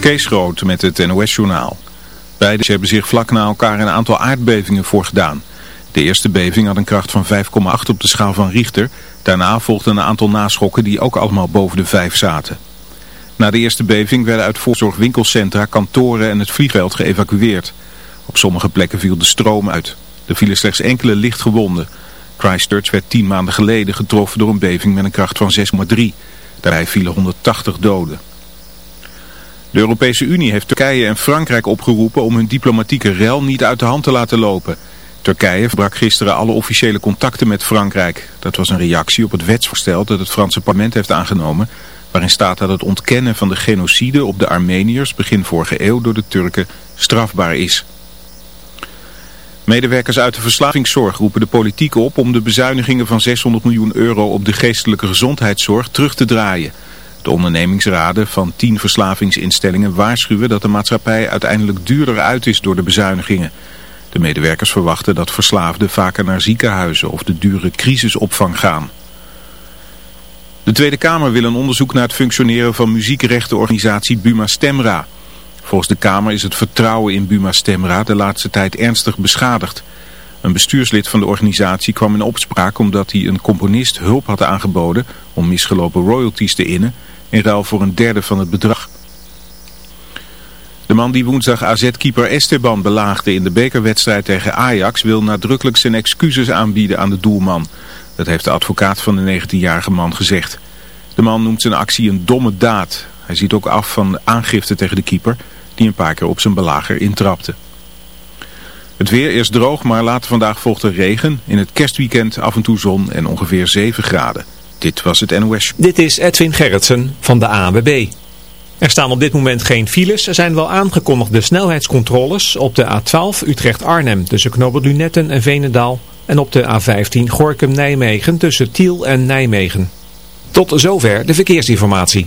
Kees Groot met het NOS-journaal. Beiden hebben zich vlak na elkaar een aantal aardbevingen voorgedaan. De eerste beving had een kracht van 5,8 op de schaal van Richter. Daarna volgden een aantal naschokken die ook allemaal boven de 5 zaten. Na de eerste beving werden uit voorzorgwinkelcentra, kantoren en het vliegveld geëvacueerd. Op sommige plekken viel de stroom uit. Er vielen slechts enkele lichtgewonden. Christchurch werd tien maanden geleden getroffen door een beving met een kracht van 6,3. Daarbij vielen 180 doden. De Europese Unie heeft Turkije en Frankrijk opgeroepen om hun diplomatieke rel niet uit de hand te laten lopen. Turkije verbrak gisteren alle officiële contacten met Frankrijk. Dat was een reactie op het wetsvoorstel dat het Franse parlement heeft aangenomen... waarin staat dat het ontkennen van de genocide op de Armeniërs begin vorige eeuw door de Turken strafbaar is. Medewerkers uit de verslavingszorg roepen de politiek op om de bezuinigingen van 600 miljoen euro op de geestelijke gezondheidszorg terug te draaien... De ondernemingsraden van tien verslavingsinstellingen waarschuwen dat de maatschappij uiteindelijk duurder uit is door de bezuinigingen. De medewerkers verwachten dat verslaafden vaker naar ziekenhuizen of de dure crisisopvang gaan. De Tweede Kamer wil een onderzoek naar het functioneren van muziekrechtenorganisatie Buma Stemra. Volgens de Kamer is het vertrouwen in Buma Stemra de laatste tijd ernstig beschadigd. Een bestuurslid van de organisatie kwam in opspraak omdat hij een componist hulp had aangeboden om misgelopen royalties te innen in ruil voor een derde van het bedrag. De man die woensdag AZ-keeper Esteban belaagde in de bekerwedstrijd tegen Ajax wil nadrukkelijk zijn excuses aanbieden aan de doelman. Dat heeft de advocaat van de 19-jarige man gezegd. De man noemt zijn actie een domme daad. Hij ziet ook af van aangifte tegen de keeper die een paar keer op zijn belager intrapte. Het weer is droog, maar later vandaag volgt er regen. In het kerstweekend af en toe zon en ongeveer 7 graden. Dit was het NOS. Dit is Edwin Gerritsen van de ANWB. Er staan op dit moment geen files. Er zijn wel aangekondigde snelheidscontroles op de A12 Utrecht-Arnhem tussen Knobbel Lunetten en Venendaal. En op de A15 Gorkum-Nijmegen tussen Tiel en Nijmegen. Tot zover de verkeersinformatie.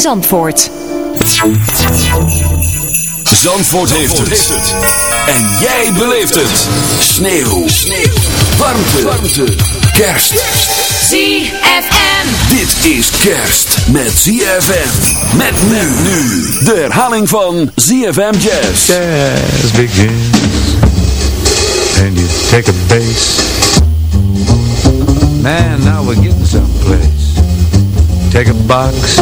Zandvoort. Zandvoort heeft het. En jij beleeft het. Sneeuw. Sneeuw. Warmte. Warmte. Kerst. ZFM. Dit is kerst met ZFM. Met men nu. De herhaling van ZFM Jazz. Jazz begins And you take a bass Man, now we're getting someplace Take a box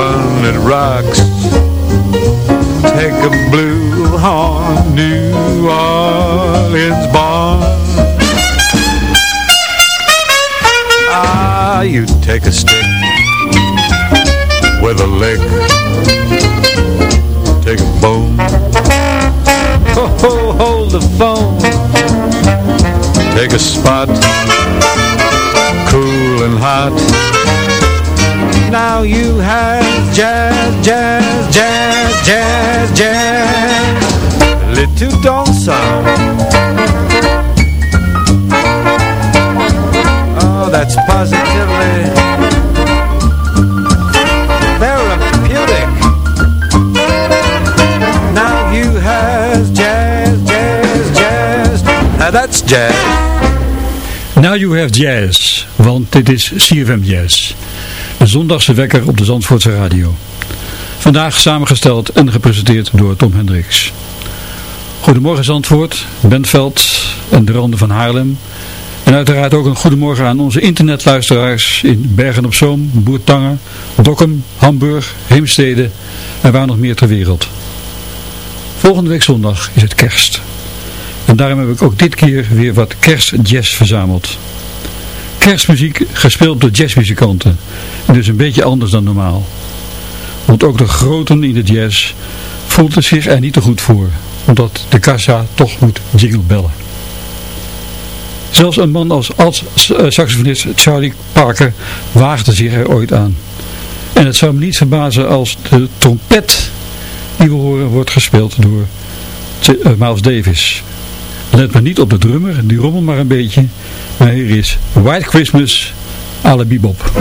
One that rocks. Take a blue horn New Orleans barn Ah, you take a stick With a lick. Take a bone. Ho, ho, hold the phone. Take a spot Cool and hot now you have jazz, jazz, jazz, jazz, jazz. Little don't sound. Oh, that's positively. that's jazz. Now you have jazz, want dit is CFM Jazz. Zondagse wekker op de Zandvoortse radio. Vandaag samengesteld en gepresenteerd door Tom Hendricks. Goedemorgen Zandvoort, Bentveld en de randen van Haarlem. En uiteraard ook een goedemorgen aan onze internetluisteraars in Bergen op Zoom, Boertangen, Dokkum, Hamburg, Heemstede en waar nog meer ter wereld. Volgende week zondag is het kerst. En daarom heb ik ook dit keer weer wat kerstjazz verzameld. Kerstmuziek gespeeld door jazzmuzikanten. En dus een beetje anders dan normaal. Want ook de groten in de jazz voelt zich er niet te goed voor. Omdat de kassa toch moet jingle bellen. Zelfs een man als alt-saxofonist Charlie Parker waagde zich er ooit aan. En het zou me niet verbazen als de trompet die we horen wordt gespeeld door Miles Davis. Let maar niet op de drummer, die rommelt maar een beetje. Maar hier is White Christmas, alle bebop.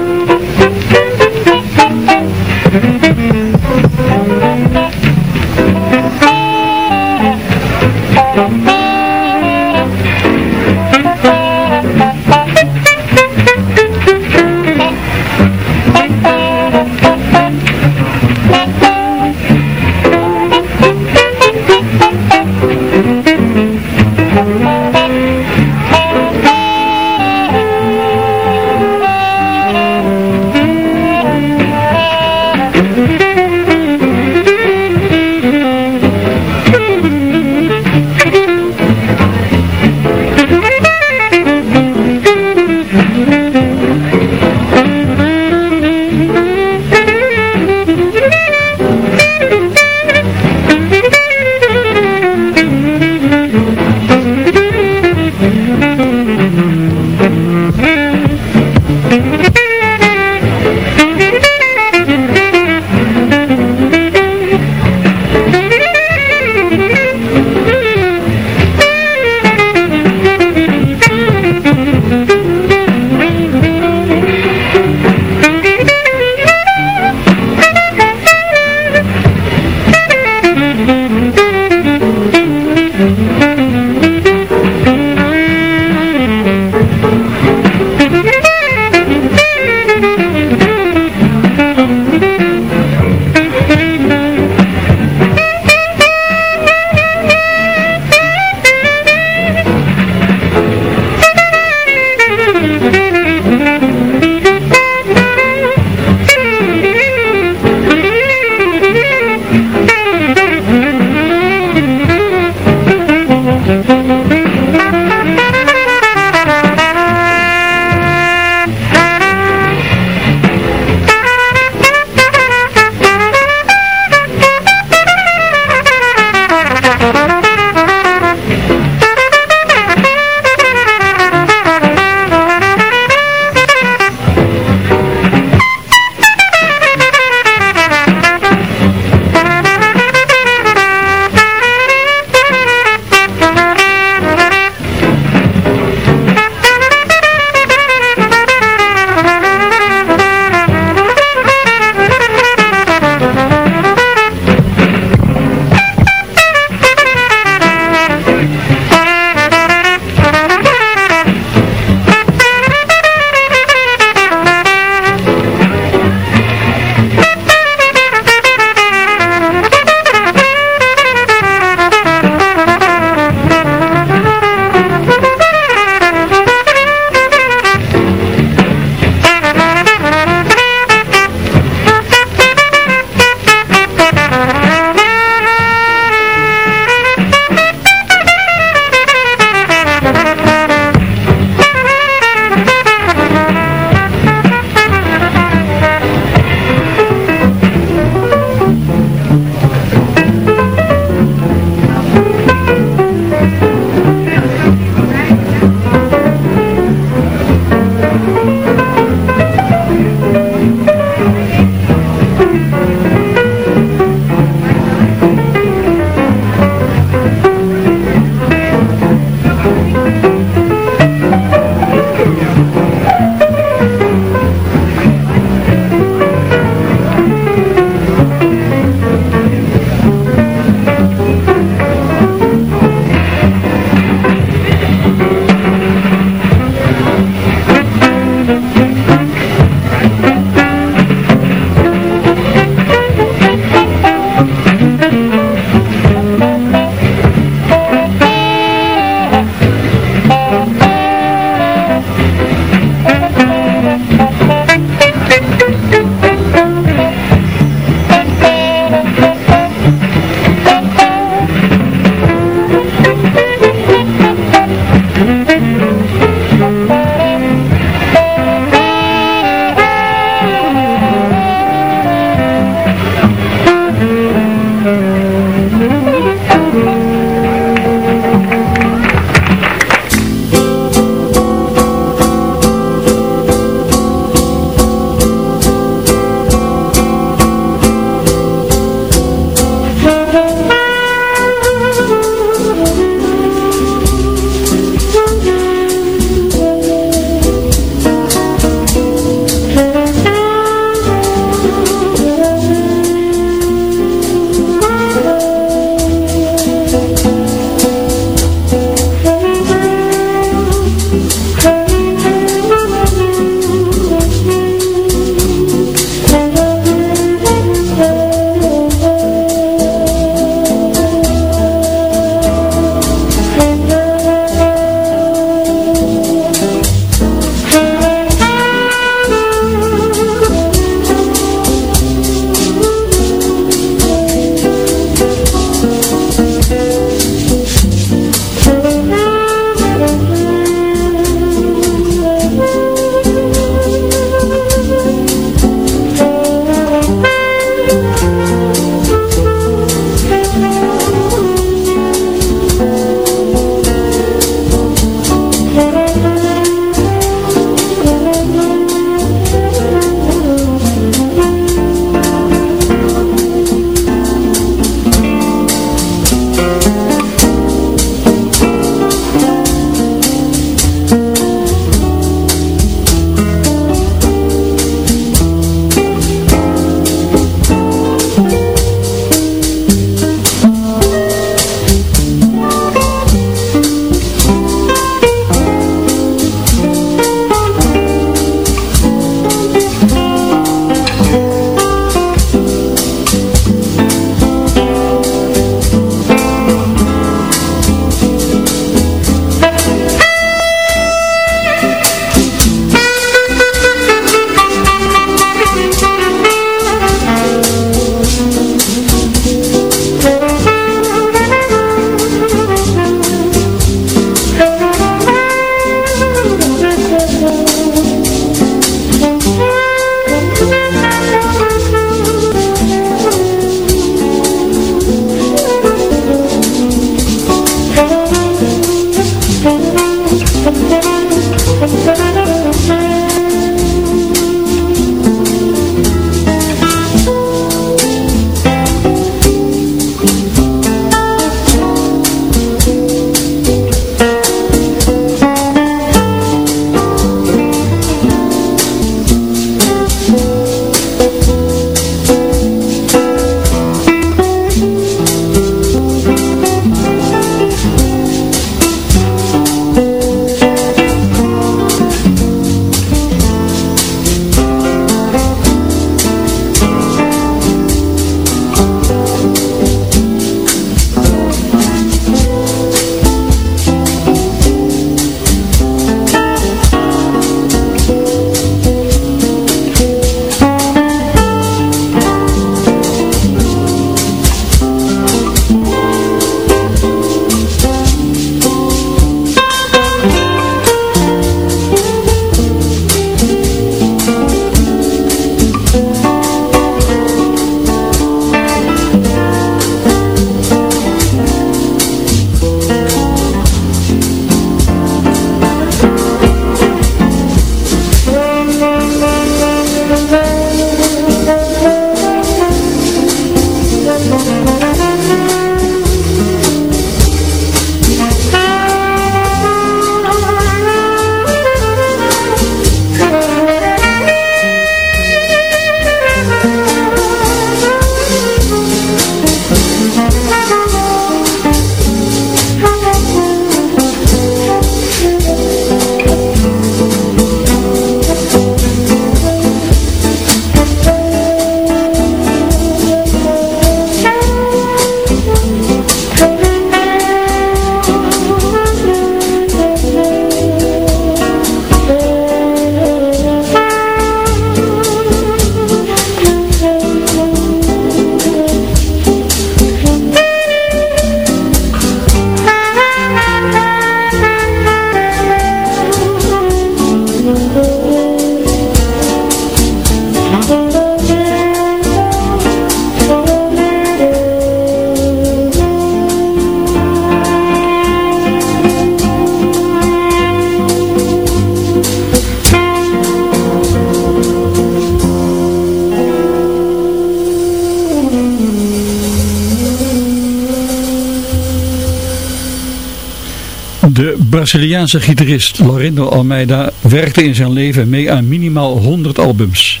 Braziliaanse gitarist Lorindo Almeida werkte in zijn leven mee aan minimaal 100 albums.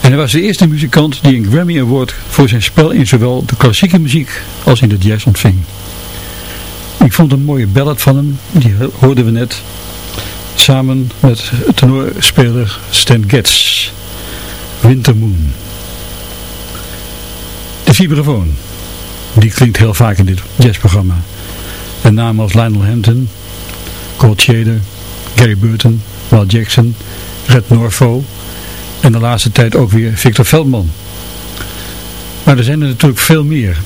En hij was de eerste muzikant die een Grammy Award voor zijn spel in zowel de klassieke muziek als in de jazz ontving. Ik vond een mooie ballad van hem, die hoorden we net, samen met tenorspeler Stan Getz, Winter Moon. De vibrafoon, die klinkt heel vaak in dit jazzprogramma. En namen als Lionel Hampton, Colt Shader, Gary Burton, Walt Jackson, Red Norvo en de laatste tijd ook weer Victor Veldman. Maar er zijn er natuurlijk veel meer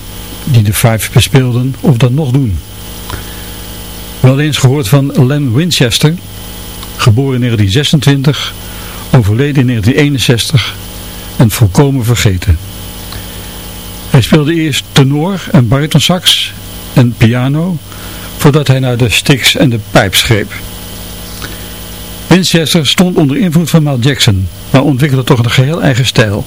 die de Five bespeelden of dat nog doen. Wel eens gehoord van Len Winchester, geboren in 1926, overleden in 1961 en volkomen vergeten. Hij speelde eerst tenor en baritonsax en piano, voordat hij naar de sticks en de pijp greep. Winchester stond onder invloed van Mal Jackson, maar ontwikkelde toch een geheel eigen stijl.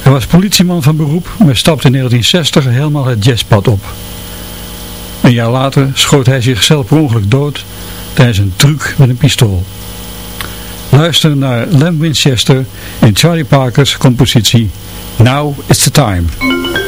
Hij was politieman van beroep, maar stapte in 1960 helemaal het jazzpad op. Een jaar later schoot hij zichzelf per ongeluk dood tijdens een truc met een pistool. Luister naar Lem Winchester in Charlie Parker's compositie Now is the Time.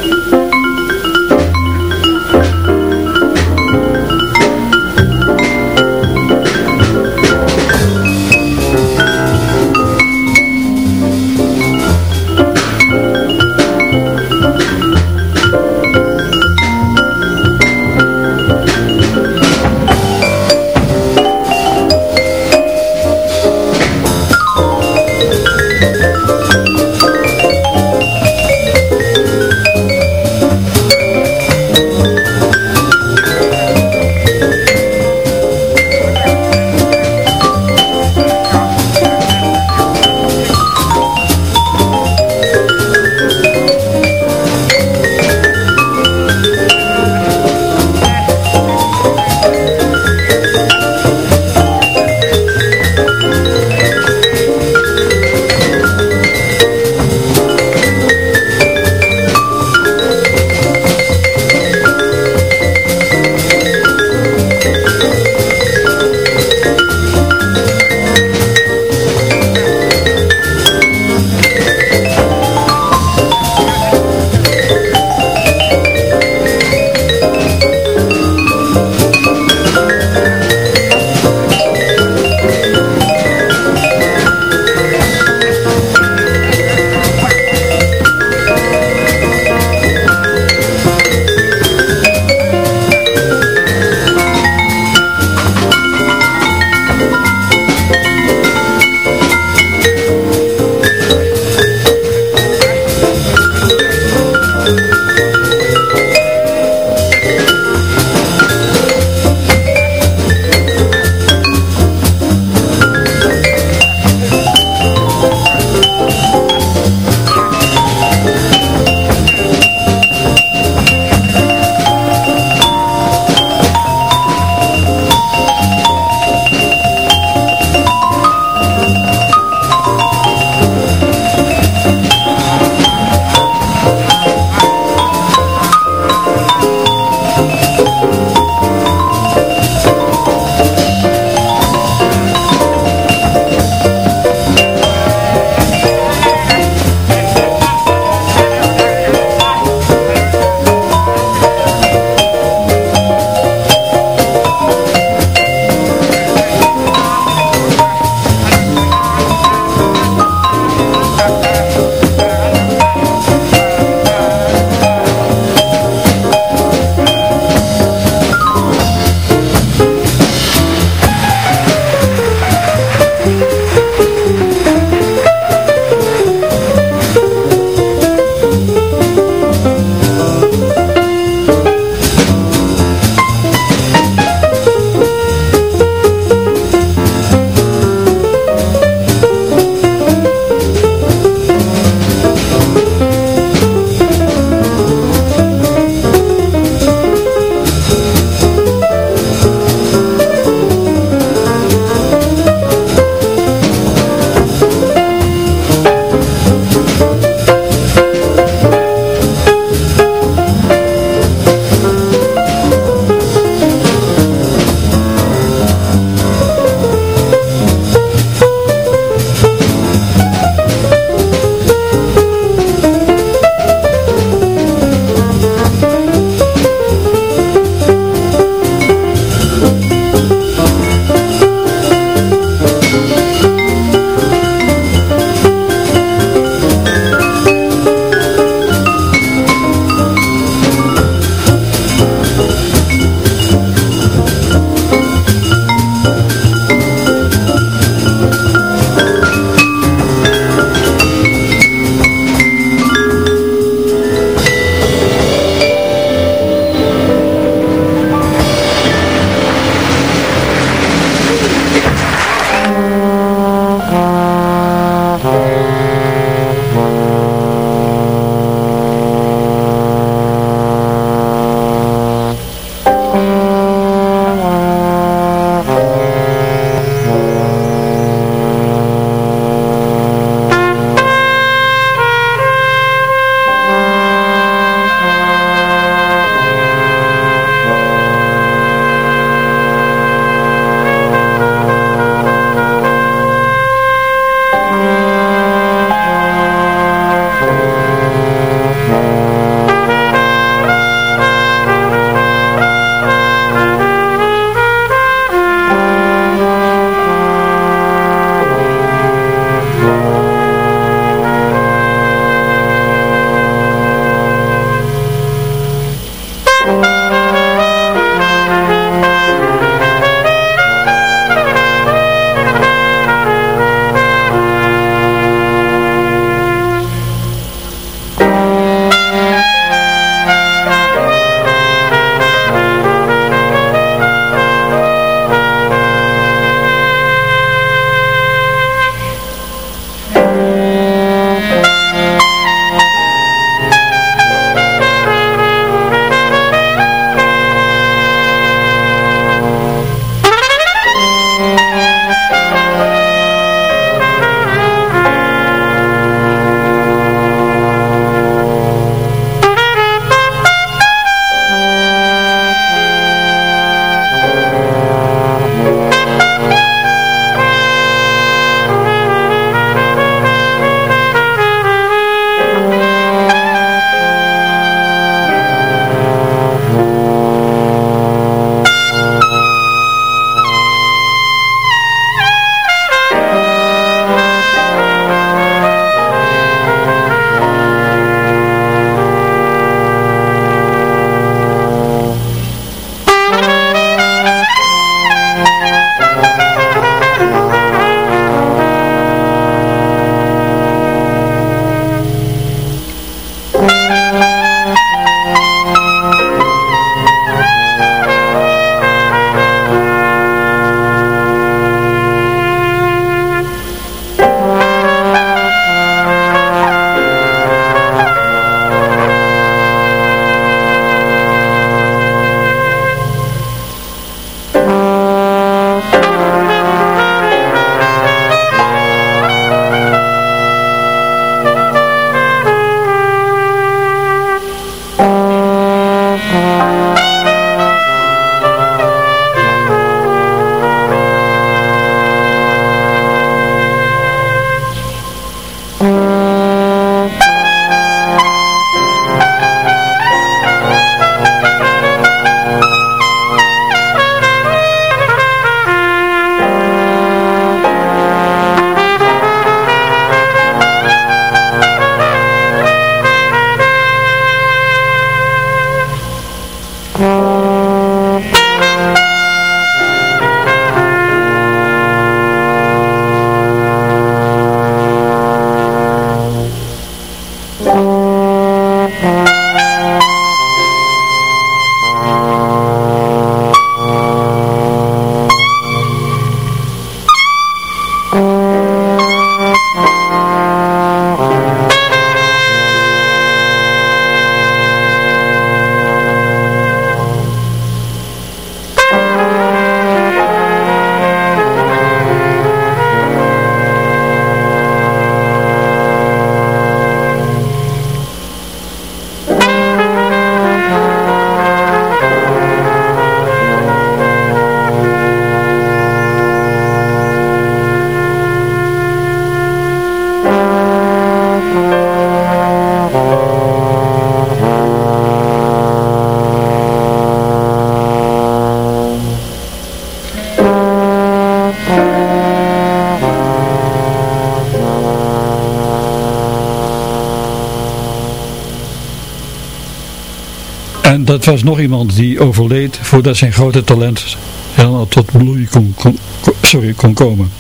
Dat was nog iemand die overleed voordat zijn grote talent helemaal tot bloei kon, kon, sorry, kon komen.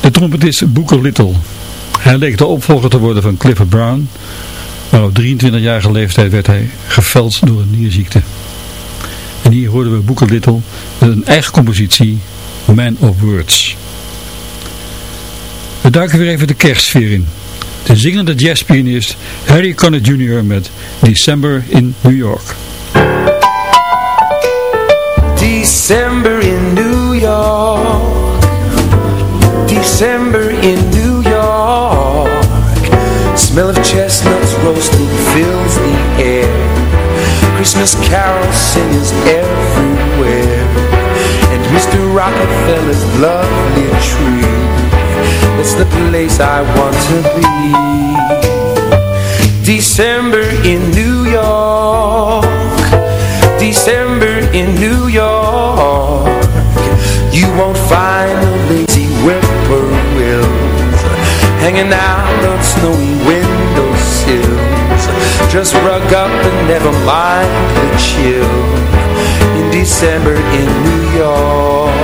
De trompetist Booker Little. Hij leek de opvolger te worden van Clifford Brown, maar op 23-jarige leeftijd werd hij geveld door een nierziekte. En hier hoorden we Booker Little met een eigen compositie, Man of Words. We duiken weer even de kerstsfeer in. De zingende jazzpianist Harry Connick Jr. met December in New York. December in New York. Smell of chestnuts roasting fills the air. Christmas carol singers everywhere. And Mr. Rockefeller's lovely tree. It's the place I want to be. December in New York. December in New York. You won't find the lazy whippoorwills Hanging out on snowy windowsills. Just rug up and never mind the chill. In December in New York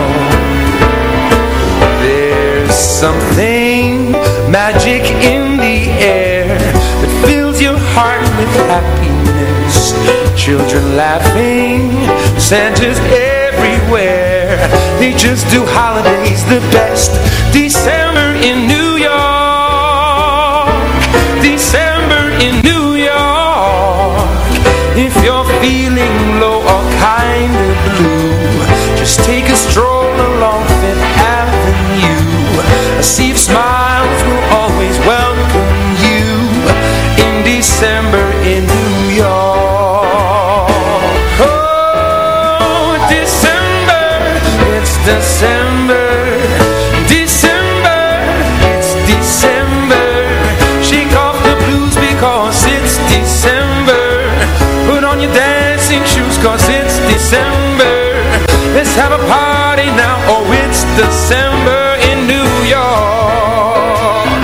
There's something magic in the air That fills your heart with happiness. Children laughing, Santa's everywhere. They just do holidays the best. December in New York. December in New York. If you're feeling low or kind of blue Just take a stroll along Fifth Avenue. A of smiles will always welcome you. In December December. Let's have a party now Oh, it's December in New York.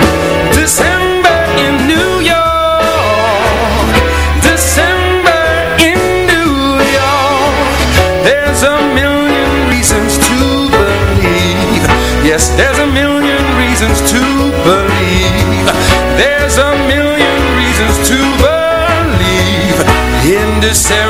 December in New York. December in New York. There's a million reasons to believe. Yes, there's a million reasons to believe. There's a million reasons to believe. In December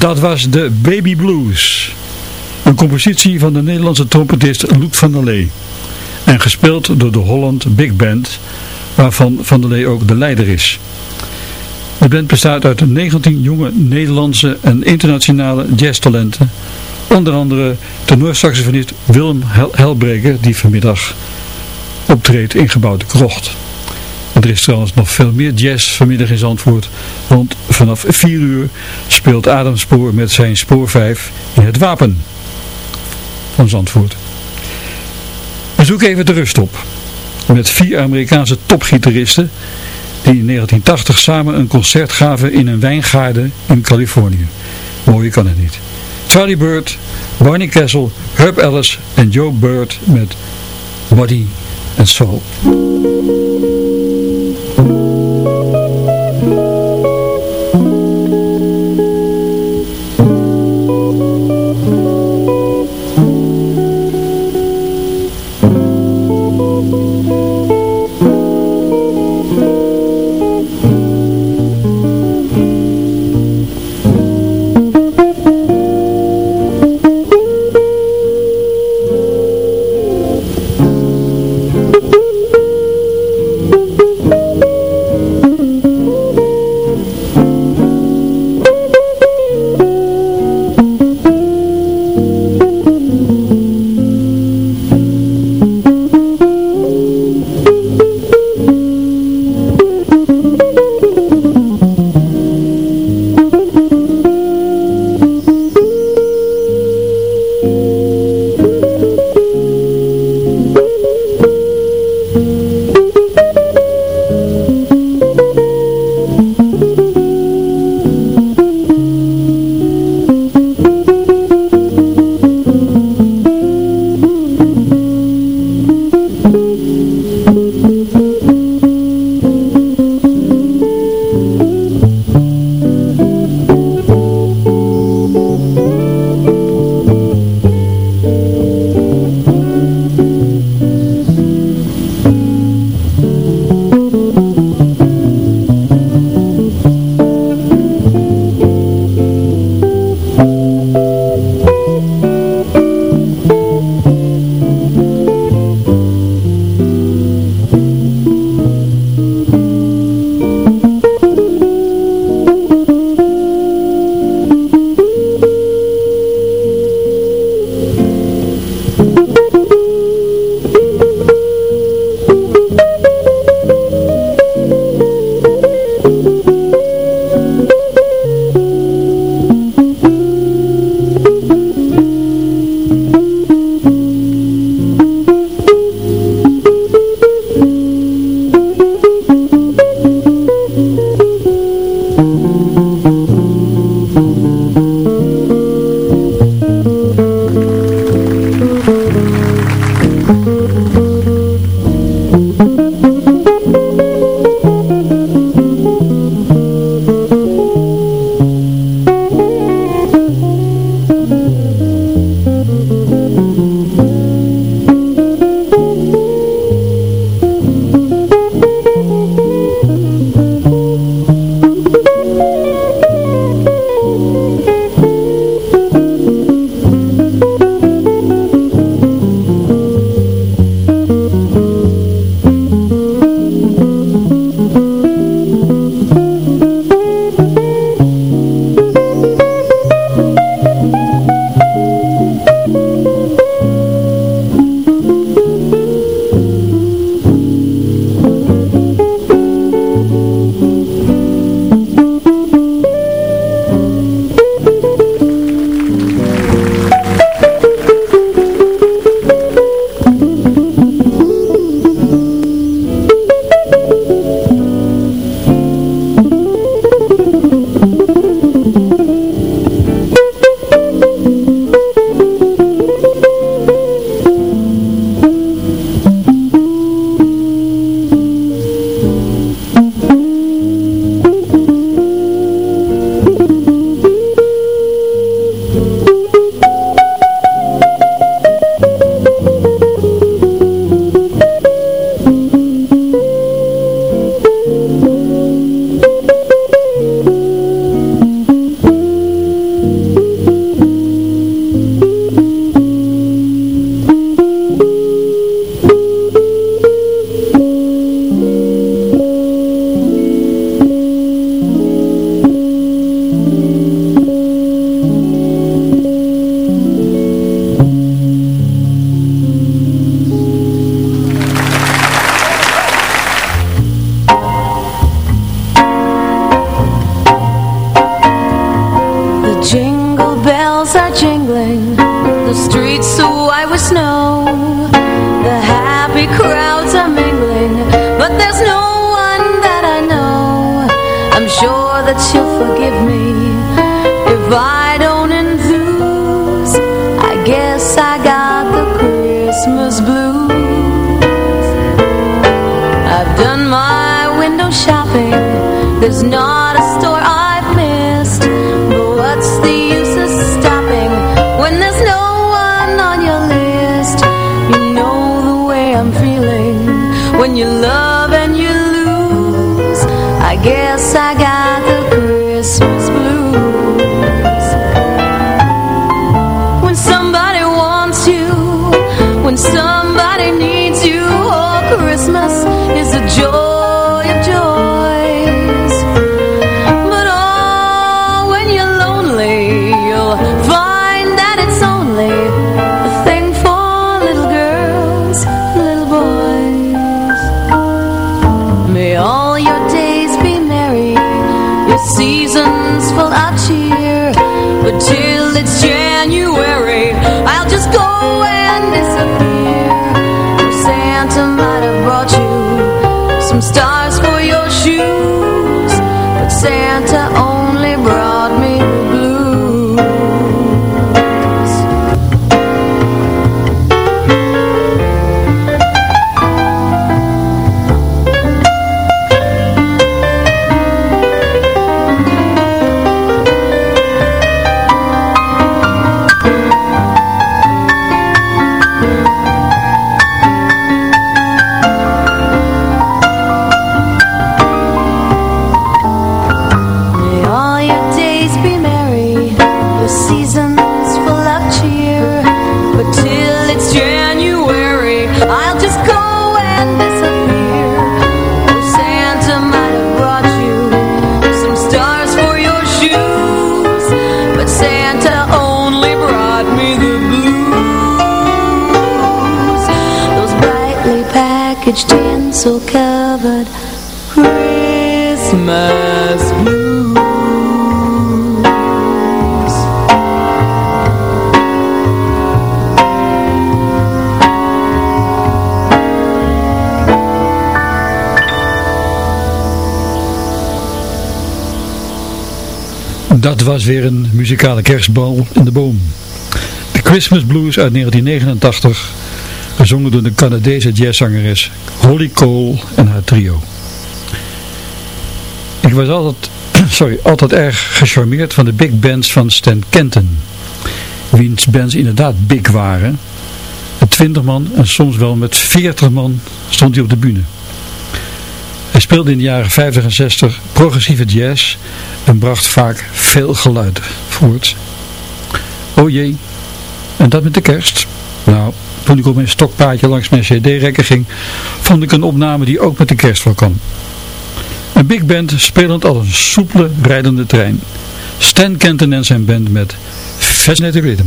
Dat was de Baby Blues. Een compositie van de Nederlandse trompetist Loet van der Lee. En gespeeld door de Holland Big Band, waarvan Van der Lee ook de leider is. De band bestaat uit 19 jonge Nederlandse en internationale jazztalenten. Onder andere tenorsaxofonist Willem Helbreker, die vanmiddag optreedt in gebouwde krocht. En er is trouwens nog veel meer jazz vanmiddag in Zandvoort, want vanaf 4 uur speelt Adam Spoor met zijn Spoor 5 in het Wapen van Zandvoort. We zoeken even de rust op met vier Amerikaanse topgitaristen die in 1980 samen een concert gaven in een wijngaarden in Californië. Mooier kan het niet. Charlie Bird, Barney Kessel, Herb Ellis en Joe Bird met Body and Soul. Een muzikale kerstbal in de boom. De Christmas Blues uit 1989, gezongen door de Canadese jazzzangeres Holly Cole en haar trio. Ik was altijd, sorry, altijd erg gecharmeerd van de big bands van Stan Kenton. Wiens bands inderdaad big waren. Met 20 man en soms wel met 40 man stond hij op de bühne. Hij speelde in de jaren 50 en 60 progressieve jazz en bracht vaak veel geluid voort. Oh jee, en dat met de kerst? Nou, toen ik op mijn stokpaardje langs mijn cd-rekker ging, vond ik een opname die ook met de kerst voorkwam. Een big band spelend als een soepele, rijdende trein. Stan Kenton en zijn band met Fascinating Rhythm.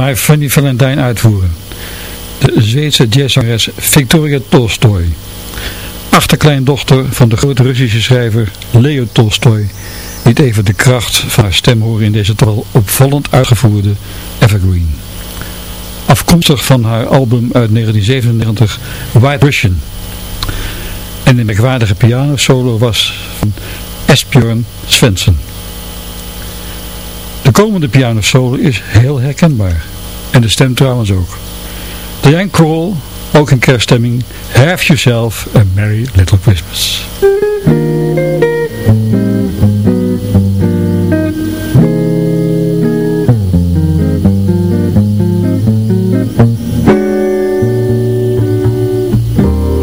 maar Funny Valentine uitvoeren. De Zweedse jazzzangeres Victoria Tolstoy. Achterkleindochter van de grote Russische schrijver Leo Tolstoy. Liet even de kracht van haar stem horen in deze toch opvallend uitgevoerde Evergreen. Afkomstig van haar album uit 1997 White Russian. En de merkwaardige pianosolo was van Esbjörn Svensson komende pianosolo is heel herkenbaar. En de stem trouwens ook. Diane Kroll, ook in kerststemming, Have Yourself a Merry Little Christmas.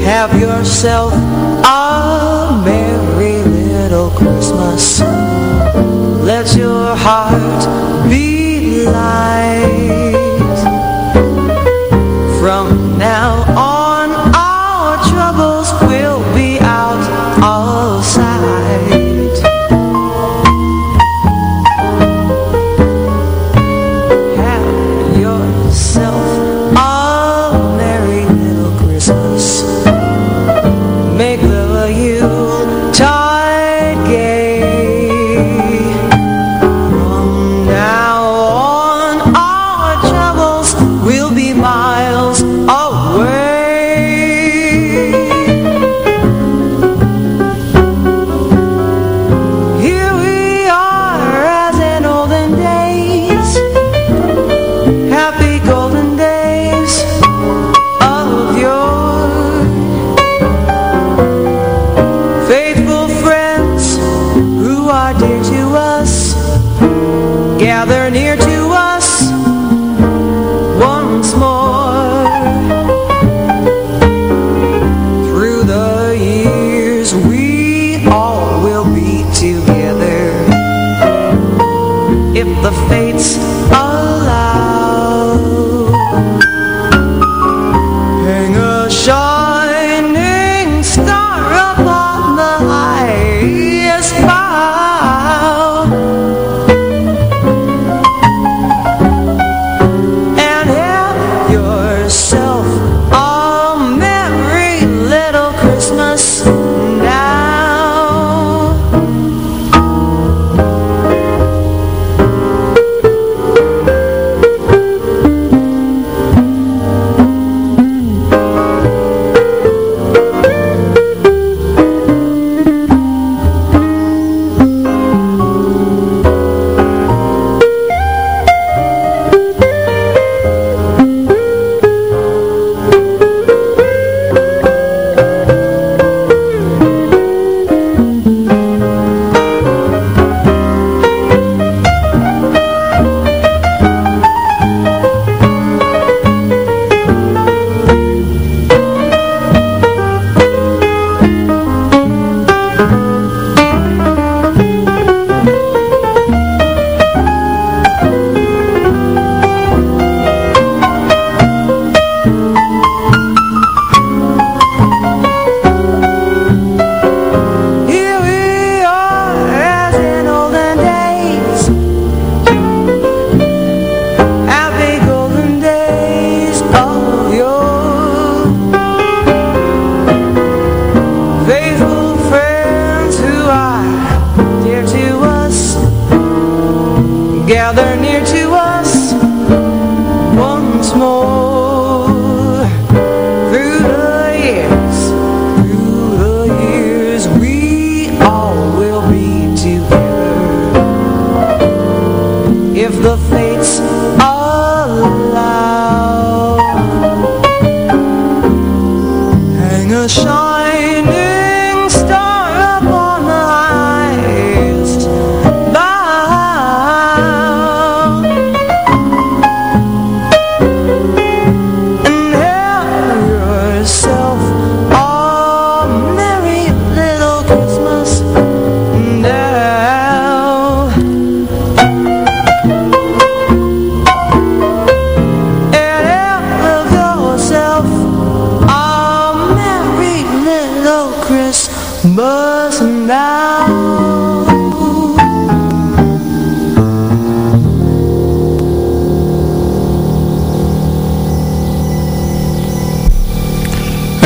Have yourself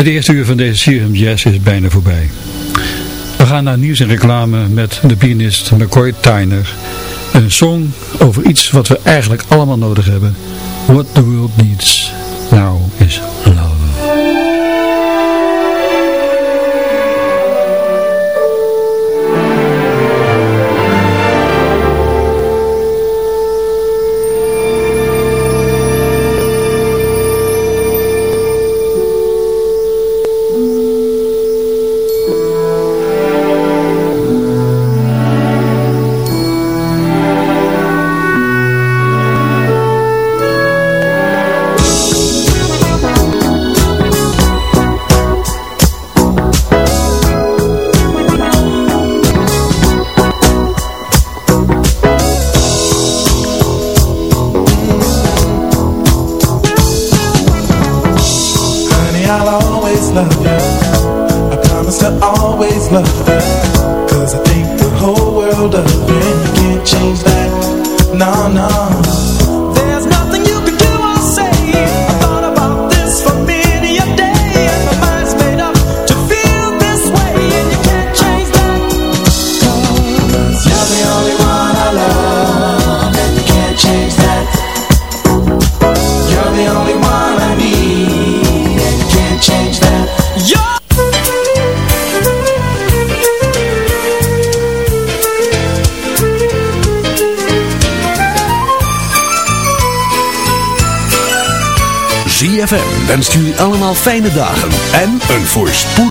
Het eerste uur van deze CFM Jazz is bijna voorbij. We gaan naar nieuws en reclame met de pianist McCoy Tyner. Een song over iets wat we eigenlijk allemaal nodig hebben. What the world needs now is fijne dagen en een voorspoed.